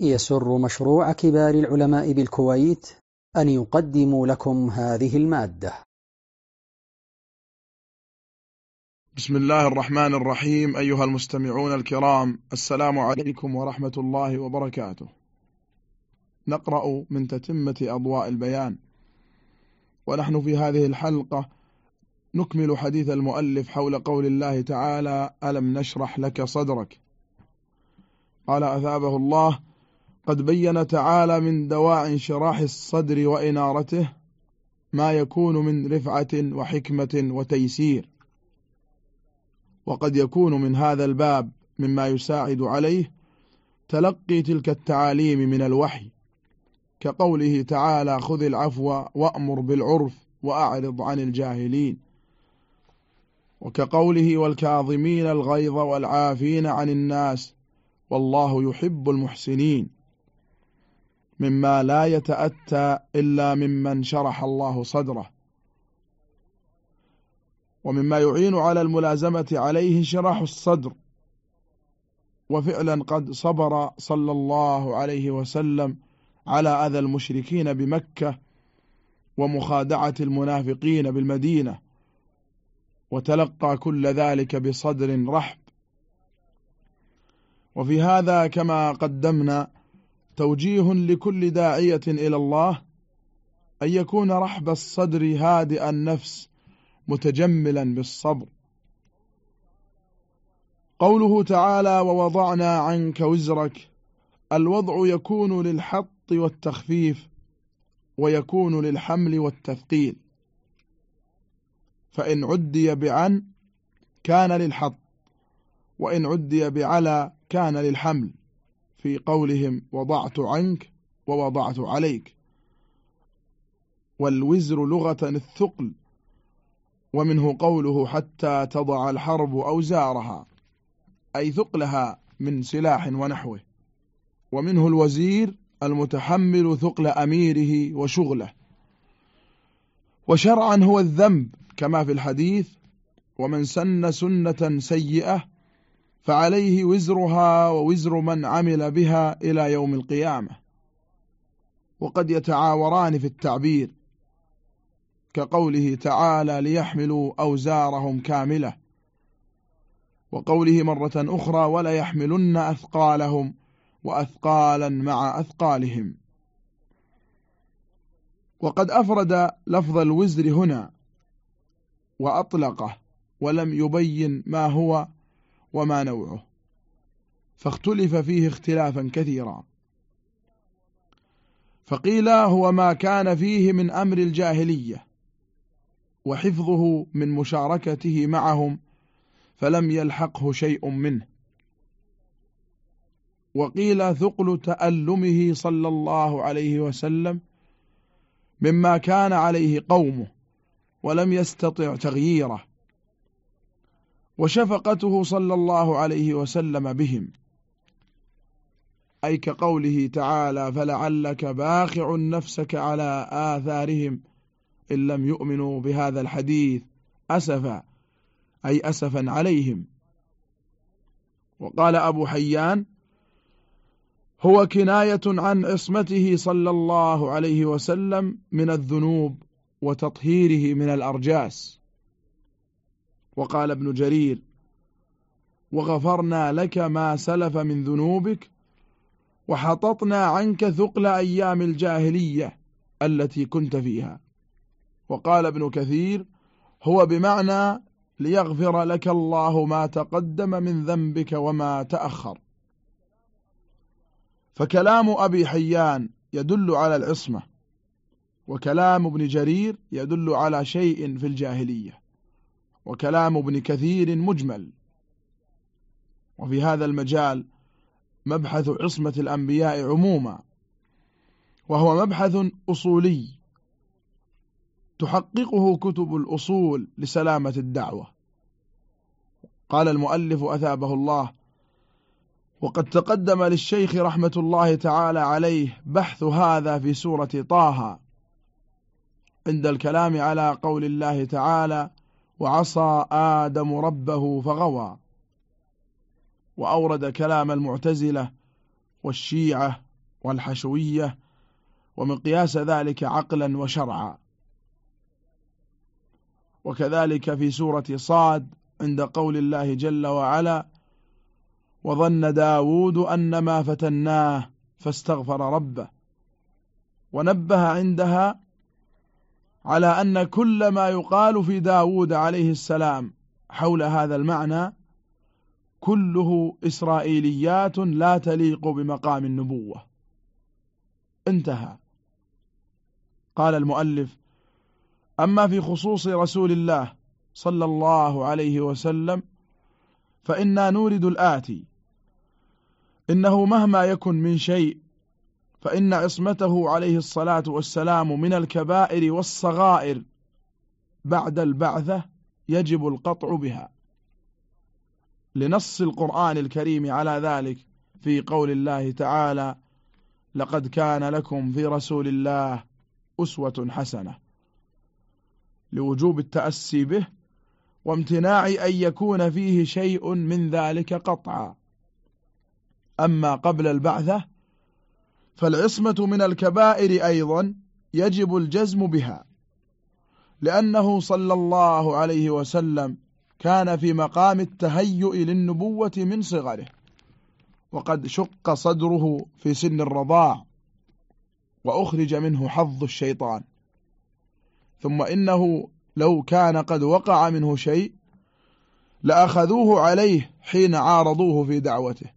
يسر مشروع كبار العلماء بالكويت أن يقدم لكم هذه المادة. بسم الله الرحمن الرحيم أيها المستمعون الكرام السلام عليكم ورحمة الله وبركاته. نقرأ من تتمة أضواء البيان. ونحن في هذه الحلقة نكمل حديث المؤلف حول قول الله تعالى ألم نشرح لك صدرك؟ قال أثابه الله قد بين تعالى من دواعي انشراح الصدر وإنارته ما يكون من رفعة وحكمة وتيسير. وقد يكون من هذا الباب مما يساعد عليه تلقي تلك التعاليم من الوحي كقوله تعالى خذ العفو وأمر بالعرف وأعرض عن الجاهلين. وكقوله والكاظمين الغيظ والعافين عن الناس والله يحب المحسنين. مما لا يتأتى إلا ممن شرح الله صدره. ومما يعين على الملازمة عليه شرح الصدر. وفعلا قد صبر صلى الله عليه وسلم على أذى المشركين بمكة ومخادعة المنافقين بالمدينة. وتلقى كل ذلك بصدر رحب. وفي هذا كما قدمنا توجيه لكل داعية إلى الله أن يكون رحب الصدر هادئ النفس متجملا بالصبر. قوله تعالى ووضعنا عنك وزرك الوضع يكون للحط والتخفيف ويكون للحمل والتثقيل. فإن عدي بعن كان للحط وإن عدي بعلى كان للحمل. في قولهم وضعت عنك ووضعت عليك. والوزر لغة الثقل ومنه قوله حتى تضع الحرب أوزارها أي ثقلها من سلاح ونحوه. ومنه الوزير المتحمل ثقل أميره وشغله. وشرعا هو الذنب كما في الحديث ومن سن سنة سيئة فعليه وزرها ووزر من عمل بها إلى يوم القيامة. وقد يتعاوران في التعبير كقوله تعالى ليحملوا أوزارهم كاملة وقوله مرة أخرى ولا يحملن أثقالهم وأثقالا مع أثقالهم. وقد أفرد لفظ الوزر هنا وأطلقه ولم يبين ما هو وما نوعه. فاختلف فيه اختلافا كثيرا. فقيل هو ما كان فيه من أمر الجاهلية وحفظه من مشاركته معهم فلم يلحقه شيء منه. وقيل ثقل تألمه صلى الله عليه وسلم مما كان عليه قومه ولم يستطع تغييره. وشفقته صلى الله عليه وسلم بهم. أي كقوله تعالى فلعلك باخع نفسك على آثارهم إن لم يؤمنوا بهذا الحديث أسفا أي أسفا عليهم. وقال أبو حيان هو كناية عن عصمته صلى الله عليه وسلم من الذنوب وتطهيره من الأرجاس. وقال ابن جرير وغفرنا لك ما سلف من ذنوبك وحططنا عنك ثقل أيام الجاهلية التي كنت فيها. وقال ابن كثير هو بمعنى ليغفر لك الله ما تقدم من ذنبك وما تأخر. فكلام أبي حيان يدل على العصمة وكلام ابن جرير يدل على شيء في الجاهلية. وكلام ابن كثير مجمل. وفي هذا المجال مبحث عصمة الأنبياء عموما وهو مبحث أصولي تحققه كتب الأصول لسلامة الدعوة. قال المؤلف أثابه الله وقد تقدم للشيخ رحمة الله تعالى عليه بحث هذا في سورة طه عند الكلام على قول الله تعالى وعصى آدم ربه فغوى وأورد كلام المعتزلة والشيعة والحشوية ومقياس ذلك عقلا وشرعا. وكذلك في سورة صاد عند قول الله جل وعلا وظن داود أن ما فتناه فاستغفر ربه ونبه عندها على أن كل ما يقال في داود عليه السلام حول هذا المعنى كله إسرائيليات لا تليق بمقام النبوة. انتهى. قال المؤلف أما في خصوص رسول الله صلى الله عليه وسلم فإنا نورد الآتي إنه مهما يكن من شيء فإن عصمته عليه الصلاة والسلام من الكبائر والصغائر بعد البعثة يجب القطع بها. لنص القرآن الكريم على ذلك في قول الله تعالى لقد كان لكم في رسول الله أسوة حسنة لوجوب التأسي به وامتناع أن يكون فيه شيء من ذلك قطعا. أما قبل البعثة فالعصمة من الكبائر أيضا يجب الجزم بها لأنه صلى الله عليه وسلم كان في مقام التهيؤ للنبوة من صغره وقد شق صدره في سن الرضاع وأخرج منه حظ الشيطان. ثم إنه لو كان قد وقع منه شيء لأخذوه عليه حين عارضوه في دعوته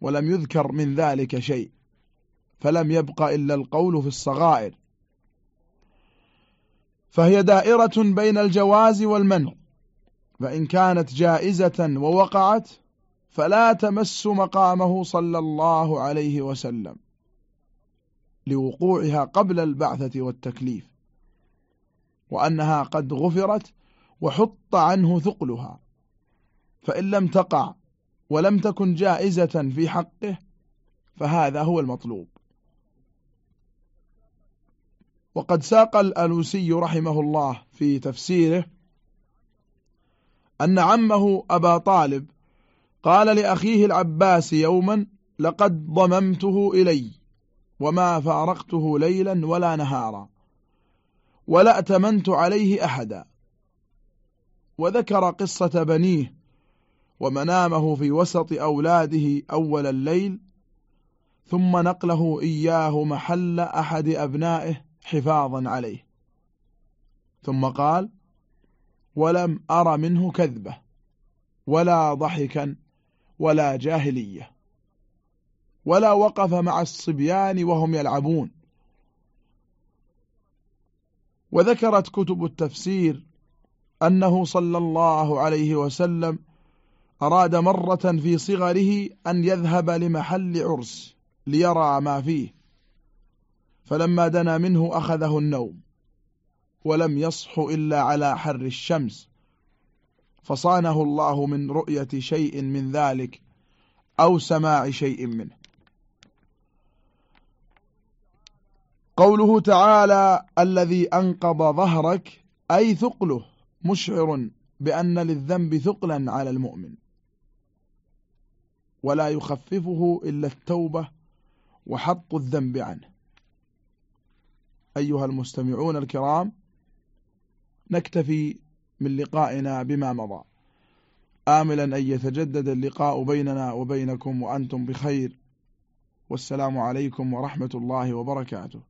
ولم يذكر من ذلك شيء. فلم يبق إلا القول في الصغائر. فهي دائرة بين الجواز والمنع فإن كانت جائزة ووقعت فلا تمس مقامه صلى الله عليه وسلم لوقوعها قبل البعثة والتكليف وأنها قد غفرت وحط عنه ثقلها فإن لم تقع ولم تكن جائزة في حقه فهذا هو المطلوب. وقد ساق الألوسي رحمه الله في تفسيره أن عمه أبا طالب قال لأخيه العباس يوما لقد ضممته إلي وما فارقته ليلا ولا نهارا ولا أتمنت عليه أحدا. وذكر قصة بنيه ومنامه في وسط أولاده أول الليل ثم نقله إياه محل أحد أبنائه حفاظا عليه. ثم قال ولم أر منه كذبة ولا ضحكا ولا جاهلية ولا وقف مع الصبيان وهم يلعبون. وذكرت كتب التفسير أنه صلى الله عليه وسلم أراد مرة في صغره أن يذهب لمحل عرس ليرى ما فيه. فلما دنا منه أخذه النوم ولم يصح إلا على حر الشمس فصانه الله من رؤية شيء من ذلك أو سماع شيء منه. قوله تعالى الذي أنقض ظهرك أي ثقله مشعر بأن للذنب ثقلا على المؤمن. ولا يخففه إلا التوبة وحط الذنب عنه. أيها المستمعون الكرام نكتفي من لقائنا بما مضى. آملا أن يتجدد اللقاء بيننا وبينكم وأنتم بخير. والسلام عليكم ورحمة الله وبركاته.